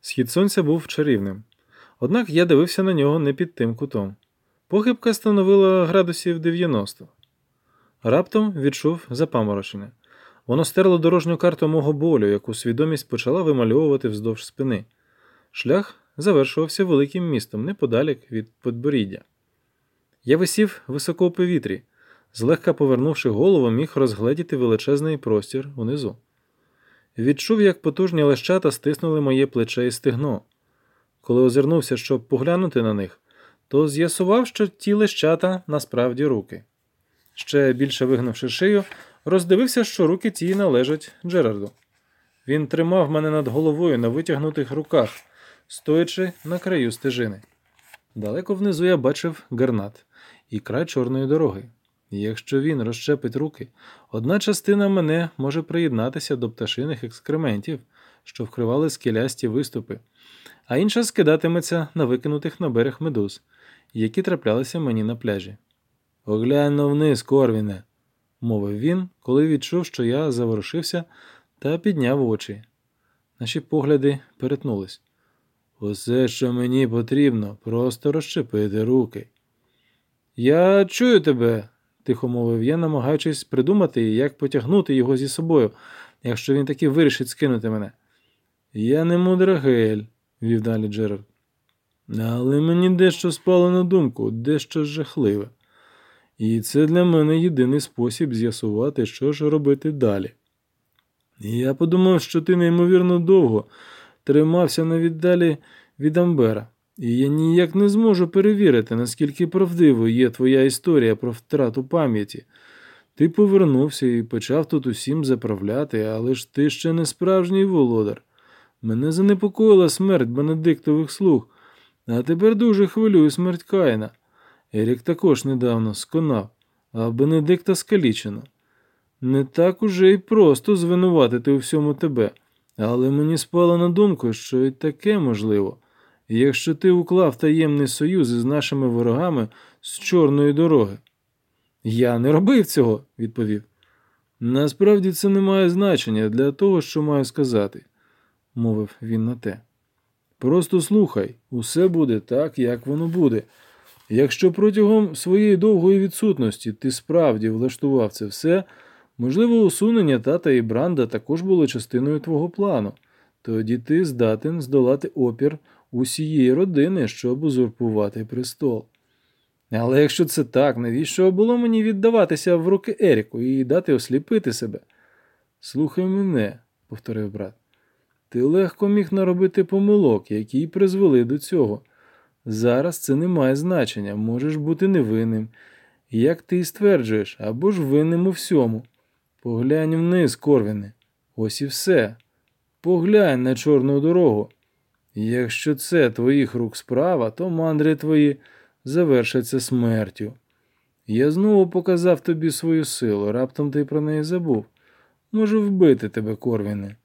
Схід сонця був чарівним. Однак я дивився на нього не під тим кутом. Похибка становила градусів 90. Раптом відчув запаморочення. Воно стерло дорожню карту мого болю, яку свідомість почала вимальовувати вздовж спини. Шлях завершувався великим містом неподалік від подборіддя. Я висів високо у повітрі, злегка повернувши голову, міг розгледіти величезний простір унизу. Відчув, як потужні лещата стиснули моє плече і стегно. Коли озирнувся, щоб поглянути на них, то з'ясував, що ті лещата насправді руки. Ще більше вигнувши шию, роздивився, що руки ті належать Джерарду. Він тримав мене над головою на витягнутих руках, стоячи на краю стежини. Далеко внизу я бачив гарнат і край чорної дороги. Якщо він розщепить руки, одна частина мене може приєднатися до пташиних екскрементів, що вкривали скелясті виступи, а інша скидатиметься на викинутих на берег медуз, які траплялися мені на пляжі. Оглянь вниз, Корвіне, мовив він, коли відчув, що я заворушився та підняв очі. Наші погляди перетнулись. Усе, що мені потрібно, просто розщепити руки. Я чую тебе, тихо мовив я, намагаючись придумати, як потягнути його зі собою, якщо він таки вирішить скинути мене. Я не мудрагель, вів далі Джерард. Але мені дещо спало на думку, дещо жахливе. І це для мене єдиний спосіб з'ясувати, що ж робити далі. Я подумав, що ти неймовірно довго тримався на віддалі від Амбера, і я ніяк не зможу перевірити, наскільки правдивою є твоя історія про втрату пам'яті. Ти повернувся і почав тут усім заправляти, але ж ти ще не справжній володар. Мене занепокоїла смерть Бенедиктових слуг, а тепер дуже хвилює смерть Каїна. Ерік також недавно сконав, а Бенедикта скалічено. Не так уже й просто звинуватити у всьому тебе, але мені спало на думку, що і таке можливо. Якщо ти уклав таємний союз із нашими ворогами з чорної дороги. Я не робив цього, відповів. Насправді це не має значення для того, що маю сказати, мовив він на те. Просто слухай, усе буде так, як воно буде. Якщо протягом своєї довгої відсутності ти справді влаштував це все, можливо, усунення тата і Бранда також було частиною твого плану, тоді ти здатен здолати опір усієї родини, щоб узурпувати престол. Але якщо це так, навіщо було мені віддаватися в руки Еріку і дати осліпити себе? Слухай мене, повторив брат, ти легко міг наробити помилок, які призвели до цього. Зараз це не має значення, можеш бути невинним, як ти і стверджуєш, або ж винним у всьому. Поглянь вниз, Корвіне, ось і все. Поглянь на чорну дорогу. Якщо це твоїх рук справа, то мандри твої завершаться смертю. Я знову показав тобі свою силу, раптом ти про неї забув. Можу вбити тебе, Корвіне.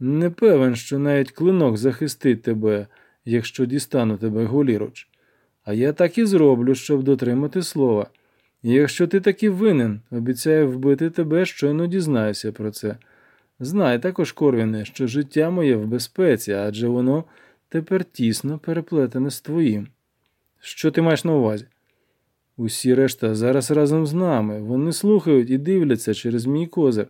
Не певен, що навіть клинок захистить тебе якщо дістану тебе голіруч. А я так і зроблю, щоб дотримати слова. І якщо ти таки винен, обіцяю вбити тебе, щойно дізнаюся про це. Знай також, Корвіне, що життя моє в безпеці, адже воно тепер тісно переплетене з твоїм. Що ти маєш на увазі? Усі решта зараз разом з нами. Вони слухають і дивляться через мій козир.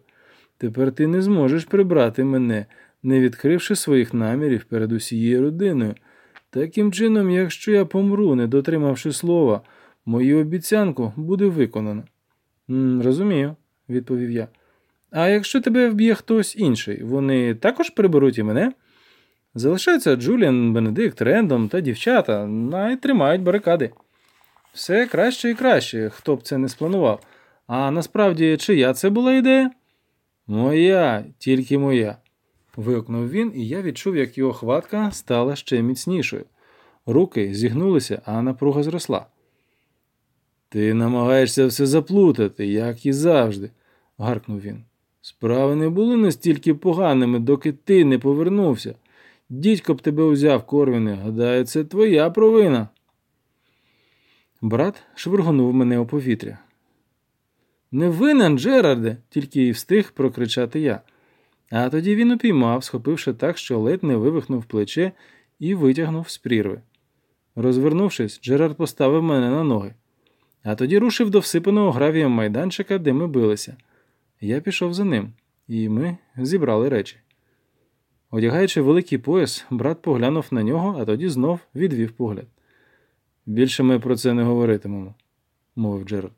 Тепер ти не зможеш прибрати мене, не відкривши своїх намірів перед усією родиною. Таким чином, якщо я помру, не дотримавши слова, мою обіцянку буде виконано. Розумію, відповів я. А якщо тебе вб'є хтось інший, вони також приберуть і мене? Залишаються Джуліан, Бенедикт, Рендом та дівчата, най тримають барикади. Все краще і краще, хто б це не спланував. А насправді, чия це була ідея? Моя, тільки моя вигукнув він, і я відчув, як його хватка стала ще міцнішою. Руки зігнулися, а напруга зросла. Ти намагаєшся все заплутати, як і завжди, гаркнув він. Справи не були настільки поганими, доки ти не повернувся. Дідько б тебе узяв, Корвіне, гадаю, це твоя провина. Брат швиргонув мене у повітря. Не винен, Джерарде, тільки й встиг прокричати я. А тоді він упіймав, схопивши так, що ледь не вивихнув плече і витягнув з прірви. Розвернувшись, Джерард поставив мене на ноги, а тоді рушив до всипаного гравієм майданчика, де ми билися. Я пішов за ним, і ми зібрали речі. Одягаючи великий пояс, брат поглянув на нього, а тоді знов відвів погляд. Більше ми про це не говоритимемо, мовив Джерард.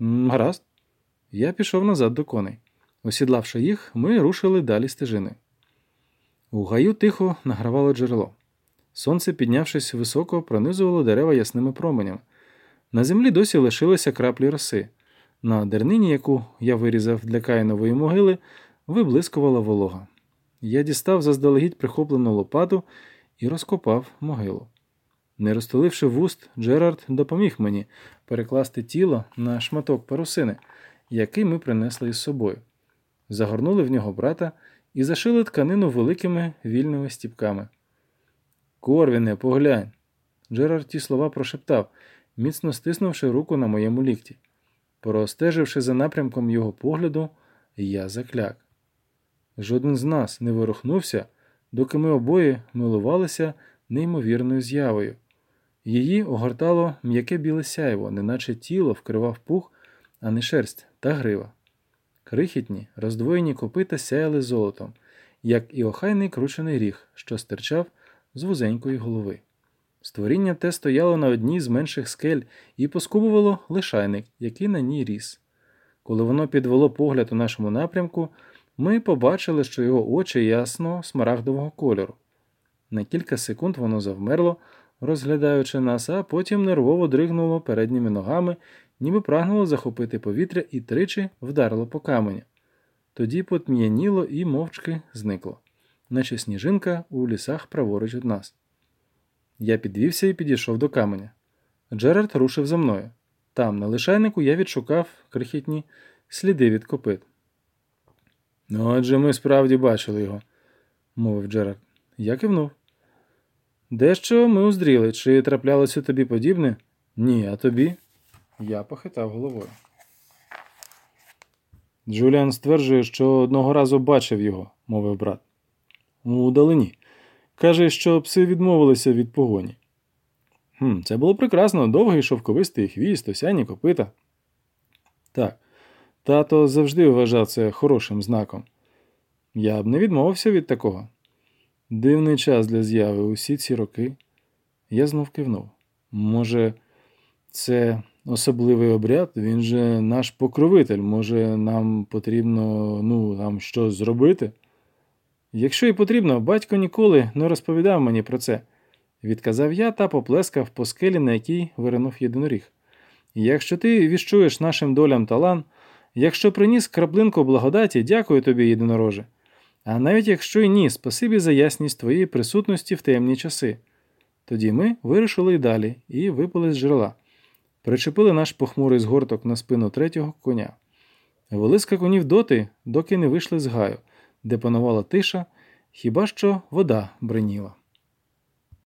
«М, Гаразд. Я пішов назад до коней. Осідлавши їх, ми рушили далі стежини. У гаю тихо награвало джерело. Сонце, піднявшись високо, пронизувало дерева ясними променями. На землі досі лишилися краплі роси. На дернині, яку я вирізав для каїнової могили, виблискувала волога. Я дістав заздалегідь прихоплену лопату і розкопав могилу. Не розтуливши вуст, Джерард допоміг мені перекласти тіло на шматок парусини, який ми принесли із собою. Загорнули в нього брата і зашили тканину великими вільними стіпками. Корвіне, поглянь. Джерард ті слова прошептав, міцно стиснувши руку на моєму лікті. Простеживши за напрямком його погляду, я закляк. Жоден з нас не ворухнувся, доки ми обоє милувалися неймовірною з'явою. Її огортало м'яке біле сяйво, неначе тіло вкривав пух, а не шерсть та грива. Крихітні, роздвоєні копита сяяли золотом, як і охайний кручений ріг, що стирчав з вузенької голови. Створіння те стояло на одній з менших скель і поскубувало лишайник, який на ній ріс. Коли воно підвело погляд у нашому напрямку, ми побачили, що його очі ясно смарагдового кольору. На кілька секунд воно завмерло, розглядаючи нас, а потім нервово дригнуло передніми ногами, ніби прагнуло захопити повітря і тричі вдарило по каменю. Тоді потм'яніло і мовчки зникло, наче сніжинка у лісах праворуч від нас. Я підвівся і підійшов до каменя. Джерард рушив за мною. Там, на лишайнику, я відшукав крихітні сліди від копит. Ну, отже, ми справді бачили його, мовив Джерард. Я кивнув. Дещо ми уздріли, чи траплялося тобі подібне? Ні, а тобі? Я похитав головою. Джуліан стверджує, що одного разу бачив його, мовив брат. У далині. Каже, що пси відмовилися від погоні. Хм, Це було прекрасно, довгий шовковистий хвіст, осяні копита. Так, тато завжди вважав це хорошим знаком. Я б не відмовився від такого. Дивний час для зяви усі ці роки. Я знов кивнув. Може, це особливий обряд, він же наш покровитель. Може, нам потрібно ну, нам щось зробити? Якщо і потрібно, батько ніколи не розповідав мені про це, відказав я та поплескав по скелі, на якій виринув єдиноріг. Якщо ти віщуєш нашим долям талан, якщо приніс краплинку благодаті, дякую тобі, єдинороже. А навіть якщо й ні, спасибі за ясність твоєї присутності в темні часи. Тоді ми вирушили й далі і випили з джерела, причепили наш похмурий згорток на спину третього коня. Вели конів доти, доки не вийшли з гаю, де панувала тиша, хіба що вода бреніла.